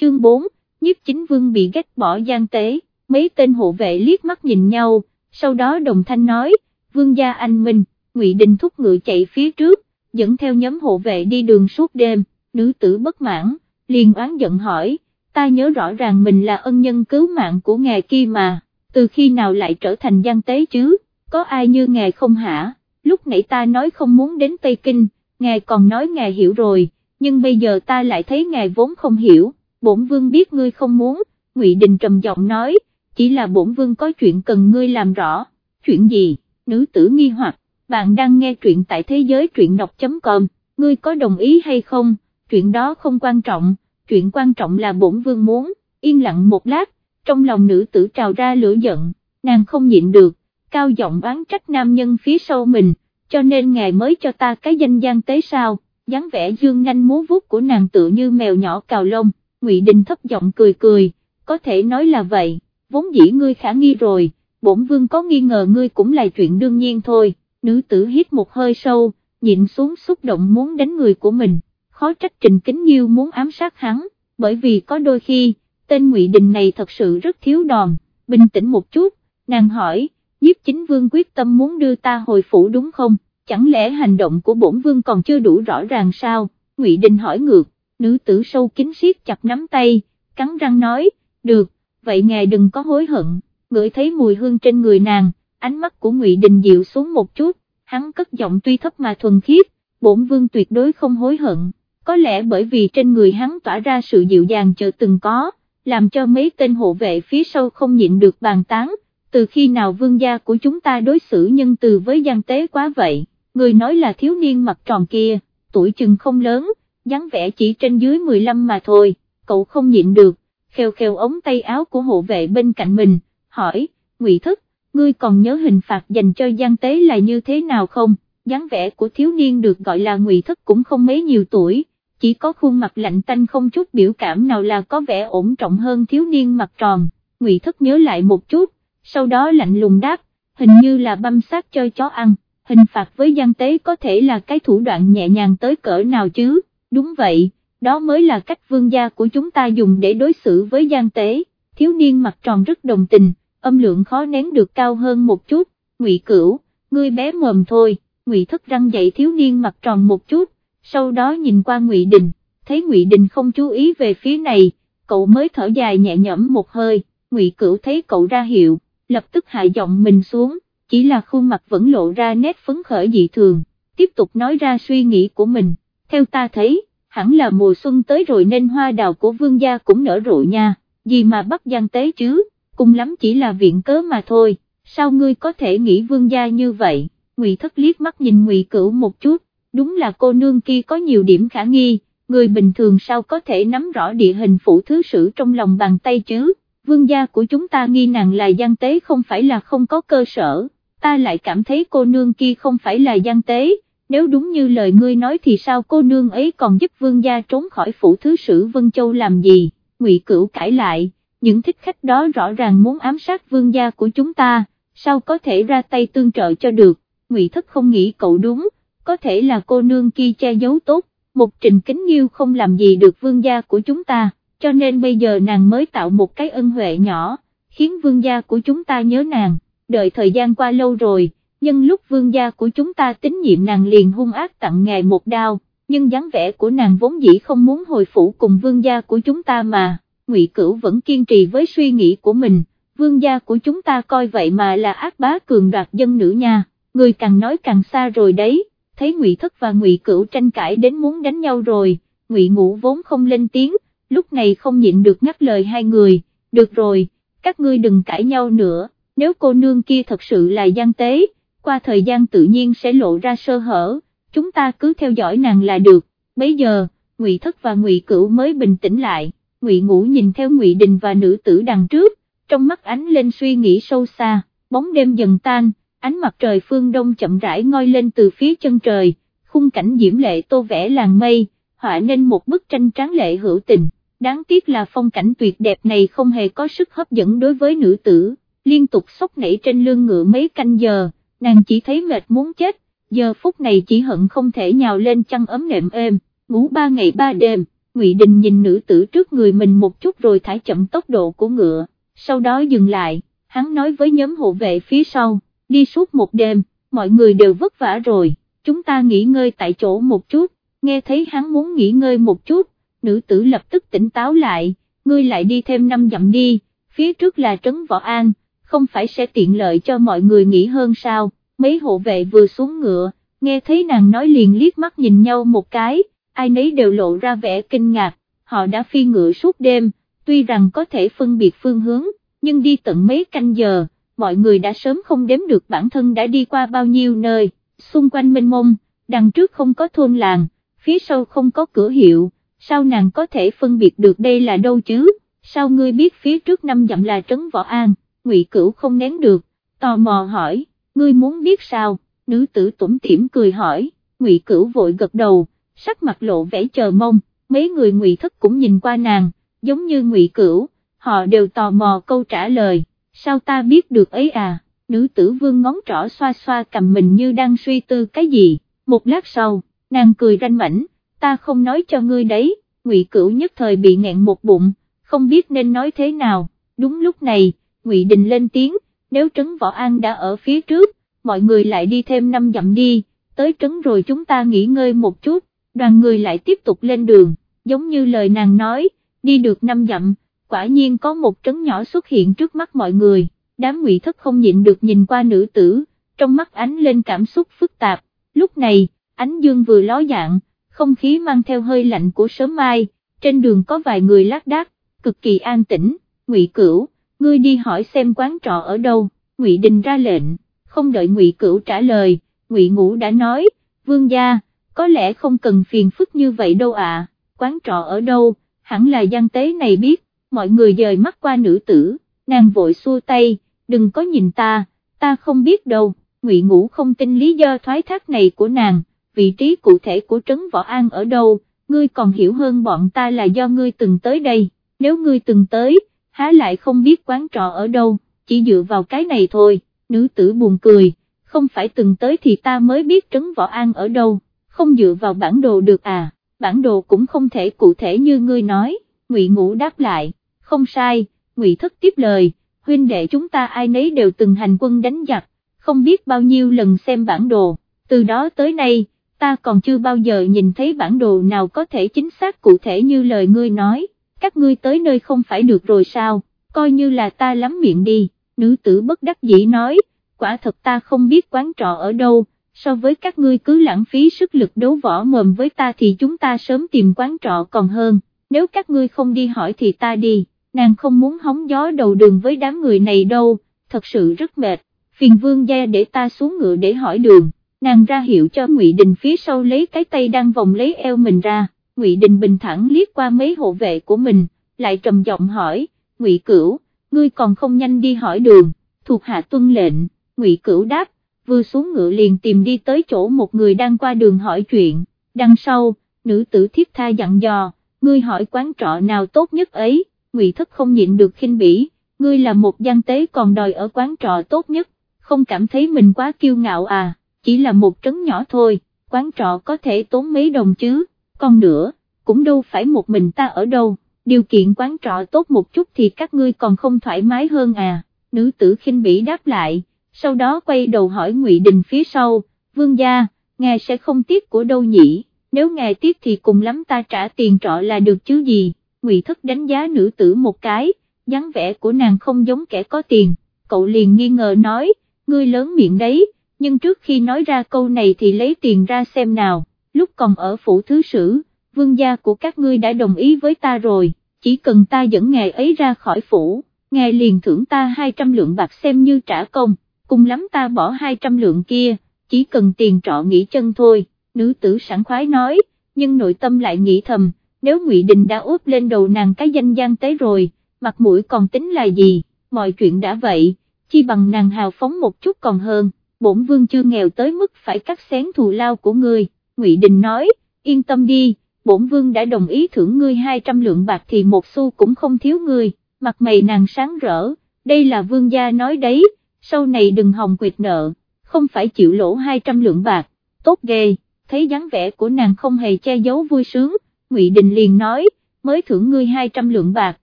chương 4, nhiếp chính vương bị ghét bỏ gian tế, mấy tên hộ vệ liếc mắt nhìn nhau, sau đó đồng thanh nói, vương gia anh Minh, ngụy Đình thúc ngựa chạy phía trước, dẫn theo nhóm hộ vệ đi đường suốt đêm, nữ tử bất mãn, liền oán giận hỏi, ta nhớ rõ ràng mình là ân nhân cứu mạng của ngài kia mà, từ khi nào lại trở thành gian tế chứ, có ai như ngài không hả, lúc nãy ta nói không muốn đến Tây Kinh, ngài còn nói ngài hiểu rồi, nhưng bây giờ ta lại thấy ngài vốn không hiểu, bổn vương biết ngươi không muốn, Ngụy Đình trầm giọng nói, chỉ là bổn vương có chuyện cần ngươi làm rõ, chuyện gì, nữ tử nghi hoặc, bạn đang nghe truyện tại thế giới truyện đọc.com, ngươi có đồng ý hay không, chuyện đó không quan trọng, chuyện quan trọng là bổn vương muốn, yên lặng một lát, trong lòng nữ tử trào ra lửa giận, nàng không nhịn được, cao giọng oán trách nam nhân phía sau mình, cho nên ngài mới cho ta cái danh gian tế sao, dáng vẻ dương nhanh múa vuốt của nàng tự như mèo nhỏ cào lông, Ngụy Đình thấp giọng cười cười, có thể nói là vậy, vốn dĩ ngươi khả nghi rồi, bổn vương có nghi ngờ ngươi cũng là chuyện đương nhiên thôi, nữ tử hít một hơi sâu, nhịn xuống xúc động muốn đánh người của mình, khó trách Trình Kính Nhiêu muốn ám sát hắn, bởi vì có đôi khi, tên Ngụy Đình này thật sự rất thiếu đòn, bình tĩnh một chút, nàng hỏi, nhiếp chính vương quyết tâm muốn đưa ta hồi phủ đúng không, chẳng lẽ hành động của bổn vương còn chưa đủ rõ ràng sao, Ngụy Đình hỏi ngược, nữ tử sâu kín siết chặt nắm tay, cắn răng nói, được, vậy ngài đừng có hối hận, ngửi thấy mùi hương trên người nàng, ánh mắt của Ngụy Đình dịu xuống một chút, hắn cất giọng tuy thấp mà thuần khiết, bổn vương tuyệt đối không hối hận, có lẽ bởi vì trên người hắn tỏa ra sự dịu dàng chưa từng có, làm cho mấy tên hộ vệ phía sau không nhịn được bàn tán, từ khi nào vương gia của chúng ta đối xử nhân từ với gian tế quá vậy, người nói là thiếu niên mặt tròn kia, tuổi chừng không lớn, dáng vẻ chỉ trên dưới 15 mà thôi, cậu không nhịn được, khều khều ống tay áo của hộ vệ bên cạnh mình, hỏi, ngụy Thức, ngươi còn nhớ hình phạt dành cho gian tế là như thế nào không, dáng vẻ của thiếu niên được gọi là ngụy Thức cũng không mấy nhiều tuổi, chỉ có khuôn mặt lạnh tanh không chút biểu cảm nào là có vẻ ổn trọng hơn thiếu niên mặt tròn, ngụy Thức nhớ lại một chút, sau đó lạnh lùng đáp, hình như là băm sát cho chó ăn, hình phạt với gian tế có thể là cái thủ đoạn nhẹ nhàng tới cỡ nào chứ, đúng vậy, đó mới là cách vương gia của chúng ta dùng để đối xử với gian tế, thiếu niên mặt tròn rất đồng tình, âm lượng khó nén được cao hơn một chút, ngụy cửu, ngươi bé mồm thôi, ngụy thất răng dậy thiếu niên mặt tròn một chút, sau đó nhìn qua ngụy đình, thấy ngụy đình không chú ý về phía này, cậu mới thở dài nhẹ nhõm một hơi, ngụy cửu thấy cậu ra hiệu, lập tức hạ giọng mình xuống, chỉ là khuôn mặt vẫn lộ ra nét phấn khởi dị thường, tiếp tục nói ra suy nghĩ của mình, theo ta thấy, hẳn là mùa xuân tới rồi nên hoa đào của vương gia cũng nở rộ nha, gì mà bắt giang tế chứ, cùng lắm chỉ là viện cớ mà thôi, sao ngươi có thể nghĩ vương gia như vậy, ngụy thất liếc mắt nhìn ngụy cửu một chút, đúng là cô nương kia có nhiều điểm khả nghi, người bình thường sao có thể nắm rõ địa hình phủ thứ sử trong lòng bàn tay chứ, vương gia của chúng ta nghi nàng là giang tế không phải là không có cơ sở, ta lại cảm thấy cô nương kia không phải là giang tế, nếu đúng như lời ngươi nói thì sao cô nương ấy còn giúp vương gia trốn khỏi phủ thứ sử Vân Châu làm gì, ngụy Cửu cãi lại, những thích khách đó rõ ràng muốn ám sát vương gia của chúng ta, sao có thể ra tay tương trợ cho được, ngụy Thất không nghĩ cậu đúng, có thể là cô nương kia che giấu tốt, một trình kính nghiêu không làm gì được vương gia của chúng ta, cho nên bây giờ nàng mới tạo một cái ân huệ nhỏ, khiến vương gia của chúng ta nhớ nàng, đợi thời gian qua lâu rồi nhưng lúc vương gia của chúng ta tín nhiệm nàng liền hung ác tặng ngài một đao, nhưng dáng vẻ của nàng vốn dĩ không muốn hồi phủ cùng vương gia của chúng ta mà, ngụy Cửu vẫn kiên trì với suy nghĩ của mình, vương gia của chúng ta coi vậy mà là ác bá cường đoạt dân nữ nha, người càng nói càng xa rồi đấy, thấy ngụy Thất và ngụy Cửu tranh cãi đến muốn đánh nhau rồi, ngụy Ngũ vốn không lên tiếng, lúc này không nhịn được ngắt lời hai người, được rồi, các ngươi đừng cãi nhau nữa, nếu cô nương kia thật sự là gian tế, qua thời gian tự nhiên sẽ lộ ra sơ hở, chúng ta cứ theo dõi nàng là được, bấy giờ, Ngụy Thất và Ngụy Cửu mới bình tĩnh lại, Ngụy Ngũ nhìn theo Ngụy Đình và nữ tử đằng trước, trong mắt ánh lên suy nghĩ sâu xa, bóng đêm dần tan, ánh mặt trời phương đông chậm rãi ngoi lên từ phía chân trời, khung cảnh diễm lệ tô vẽ làng mây, họa nên một bức tranh tráng lệ hữu tình, đáng tiếc là phong cảnh tuyệt đẹp này không hề có sức hấp dẫn đối với nữ tử, liên tục sốc nảy trên lưng ngựa mấy canh giờ nàng chỉ thấy mệt muốn chết, giờ phút này chỉ hận không thể nhào lên chăn ấm nệm êm, ngủ ba ngày ba đêm, Ngụy Đình nhìn nữ tử trước người mình một chút rồi thả chậm tốc độ của ngựa, sau đó dừng lại, hắn nói với nhóm hộ vệ phía sau, đi suốt một đêm, mọi người đều vất vả rồi, chúng ta nghỉ ngơi tại chỗ một chút, nghe thấy hắn muốn nghỉ ngơi một chút, nữ tử lập tức tỉnh táo lại, ngươi lại đi thêm năm dặm đi, phía trước là trấn Võ An, không phải sẽ tiện lợi cho mọi người nghỉ hơn sao, mấy hộ vệ vừa xuống ngựa, nghe thấy nàng nói liền liếc mắt nhìn nhau một cái, ai nấy đều lộ ra vẻ kinh ngạc, họ đã phi ngựa suốt đêm, tuy rằng có thể phân biệt phương hướng, nhưng đi tận mấy canh giờ, mọi người đã sớm không đếm được bản thân đã đi qua bao nhiêu nơi, xung quanh mênh mông, đằng trước không có thôn làng, phía sau không có cửa hiệu, sao nàng có thể phân biệt được đây là đâu chứ, sao ngươi biết phía trước năm dặm là trấn Võ An, ngụy Cửu không nén được, tò mò hỏi, ngươi muốn biết sao, nữ tử tủm tỉm cười hỏi, ngụy Cửu vội gật đầu, sắc mặt lộ vẻ chờ mong, mấy người ngụy thất cũng nhìn qua nàng, giống như ngụy Cửu, họ đều tò mò câu trả lời, sao ta biết được ấy à, nữ tử vương ngón trỏ xoa xoa cầm mình như đang suy tư cái gì, một lát sau, nàng cười ranh mảnh, ta không nói cho ngươi đấy, ngụy Cửu nhất thời bị nghẹn một bụng, không biết nên nói thế nào, đúng lúc này, ngụy Đình lên tiếng, nếu Trấn Võ An đã ở phía trước, mọi người lại đi thêm năm dặm đi, tới Trấn rồi chúng ta nghỉ ngơi một chút, đoàn người lại tiếp tục lên đường, giống như lời nàng nói, đi được năm dặm, quả nhiên có một trấn nhỏ xuất hiện trước mắt mọi người, đám ngụy thất không nhịn được nhìn qua nữ tử, trong mắt ánh lên cảm xúc phức tạp, lúc này, ánh dương vừa ló dạng, không khí mang theo hơi lạnh của sớm mai, trên đường có vài người lác đác, cực kỳ an tĩnh, ngụy cửu, ngươi đi hỏi xem quán trọ ở đâu, ngụy đình ra lệnh, không đợi ngụy cửu trả lời, ngụy ngũ đã nói, vương gia, có lẽ không cần phiền phức như vậy đâu ạ, quán trọ ở đâu, hẳn là gian tế này biết, mọi người dời mắt qua nữ tử, nàng vội xua tay, đừng có nhìn ta, ta không biết đâu, ngụy ngũ không tin lý do thoái thác này của nàng, vị trí cụ thể của Trấn Võ An ở đâu, ngươi còn hiểu hơn bọn ta là do ngươi từng tới đây, nếu ngươi từng tới, há lại không biết quán trọ ở đâu, chỉ dựa vào cái này thôi, nữ tử buồn cười, không phải từng tới thì ta mới biết Trấn Võ An ở đâu, không dựa vào bản đồ được à, bản đồ cũng không thể cụ thể như ngươi nói, Ngụy Ngũ đáp lại, không sai, Ngụy Thất tiếp lời, huynh đệ chúng ta ai nấy đều từng hành quân đánh giặc, không biết bao nhiêu lần xem bản đồ, từ đó tới nay, ta còn chưa bao giờ nhìn thấy bản đồ nào có thể chính xác cụ thể như lời ngươi nói, các ngươi tới nơi không phải được rồi sao, coi như là ta lắm miệng đi, nữ tử bất đắc dĩ nói, quả thật ta không biết quán trọ ở đâu, so với các ngươi cứ lãng phí sức lực đấu võ mồm với ta thì chúng ta sớm tìm quán trọ còn hơn, nếu các ngươi không đi hỏi thì ta đi, nàng không muốn hóng gió đầu đường với đám người này đâu, thật sự rất mệt, phiền vương gia để ta xuống ngựa để hỏi đường, nàng ra hiệu cho Ngụy Đình phía sau lấy cái tay đang vòng lấy eo mình ra, Ngụy Đình bình thản liếc qua mấy hộ vệ của mình, lại trầm giọng hỏi, Ngụy Cửu, ngươi còn không nhanh đi hỏi đường, thuộc hạ tuân lệnh, Ngụy Cửu đáp, vừa xuống ngựa liền tìm đi tới chỗ một người đang qua đường hỏi chuyện, đằng sau, nữ tử thiếp tha dặn dò, ngươi hỏi quán trọ nào tốt nhất ấy, ngụy thất không nhịn được khinh bỉ, ngươi là một gian tế còn đòi ở quán trọ tốt nhất, không cảm thấy mình quá kiêu ngạo à, chỉ là một trấn nhỏ thôi, quán trọ có thể tốn mấy đồng chứ, còn nữa, cũng đâu phải một mình ta ở đâu, điều kiện quán trọ tốt một chút thì các ngươi còn không thoải mái hơn à, nữ tử khinh bỉ đáp lại sau đó quay đầu hỏi Ngụy Đình phía sau, vương gia, ngài sẽ không tiếc của đâu nhỉ, nếu ngài tiếc thì cùng lắm ta trả tiền trọ là được chứ gì, Ngụy Thất đánh giá nữ tử một cái, dáng vẻ của nàng không giống kẻ có tiền, cậu liền nghi ngờ nói, ngươi lớn miệng đấy, nhưng trước khi nói ra câu này thì lấy tiền ra xem nào, lúc còn ở phủ thứ sử, vương gia của các ngươi đã đồng ý với ta rồi, chỉ cần ta dẫn ngài ấy ra khỏi phủ, ngài liền thưởng ta 200 lượng bạc xem như trả công cùng lắm ta bỏ 200 lượng kia, chỉ cần tiền trọ nghỉ chân thôi, nữ tử sẵn khoái nói, nhưng nội tâm lại nghĩ thầm, nếu Ngụy Đình đã úp lên đầu nàng cái danh gian tế rồi, mặt mũi còn tính là gì, mọi chuyện đã vậy, chi bằng nàng hào phóng một chút còn hơn, bổn vương chưa nghèo tới mức phải cắt xén thù lao của ngươi, Ngụy Đình nói, yên tâm đi, bổn vương đã đồng ý thưởng ngươi 200 lượng bạc thì một xu cũng không thiếu ngươi, mặt mày nàng sáng rỡ, đây là vương gia nói đấy, sau này đừng hòng quyệt nợ, không phải chịu lỗ 200 lượng bạc, tốt ghê, thấy dáng vẻ của nàng không hề che giấu vui sướng, Ngụy Đình liền nói, mới thưởng ngươi 200 lượng bạc,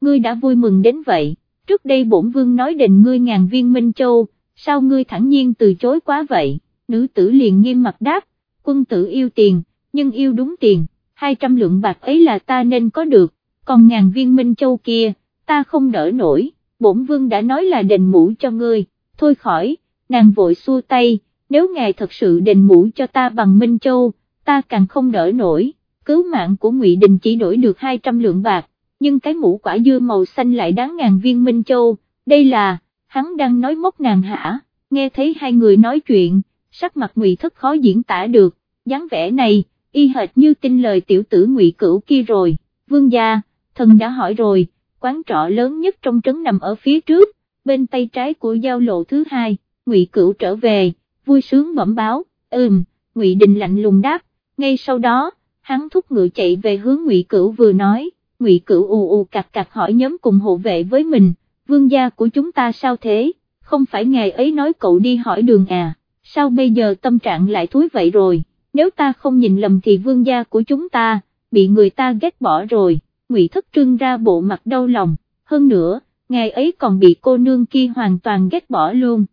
ngươi đã vui mừng đến vậy, trước đây bổn vương nói đền ngươi ngàn viên Minh Châu, sao ngươi thẳng nhiên từ chối quá vậy, nữ tử liền nghiêm mặt đáp, quân tử yêu tiền, nhưng yêu đúng tiền, 200 lượng bạc ấy là ta nên có được, còn ngàn viên Minh Châu kia, ta không đỡ nổi, bổn vương đã nói là đền mũ cho ngươi, thôi khỏi, nàng vội xua tay, nếu ngài thật sự đền mũ cho ta bằng Minh Châu, ta càng không đỡ nổi, cứu mạng của Ngụy Đình chỉ đổi được 200 lượng bạc, nhưng cái mũ quả dưa màu xanh lại đáng ngàn viên Minh Châu, đây là, hắn đang nói móc nàng hả, nghe thấy hai người nói chuyện, sắc mặt Ngụy thất khó diễn tả được, dáng vẻ này, y hệt như tin lời tiểu tử Ngụy cửu kia rồi, vương gia, thần đã hỏi rồi, quán trọ lớn nhất trong trấn nằm ở phía trước, bên tay trái của giao lộ thứ hai, Ngụy cửu trở về, vui sướng bẩm báo, ừm, Ngụy Đình lạnh lùng đáp, ngay sau đó, hắn thúc ngựa chạy về hướng Ngụy Cửu vừa nói, Ngụy Cửu ù ù cặc cặc hỏi nhóm cùng hộ vệ với mình, vương gia của chúng ta sao thế, không phải ngày ấy nói cậu đi hỏi đường à, sao bây giờ tâm trạng lại thúi vậy rồi, nếu ta không nhìn lầm thì vương gia của chúng ta, bị người ta ghét bỏ rồi, Ngụy Thất Trưng ra bộ mặt đau lòng, hơn nữa, ngày ấy còn bị cô nương kia hoàn toàn ghét bỏ luôn.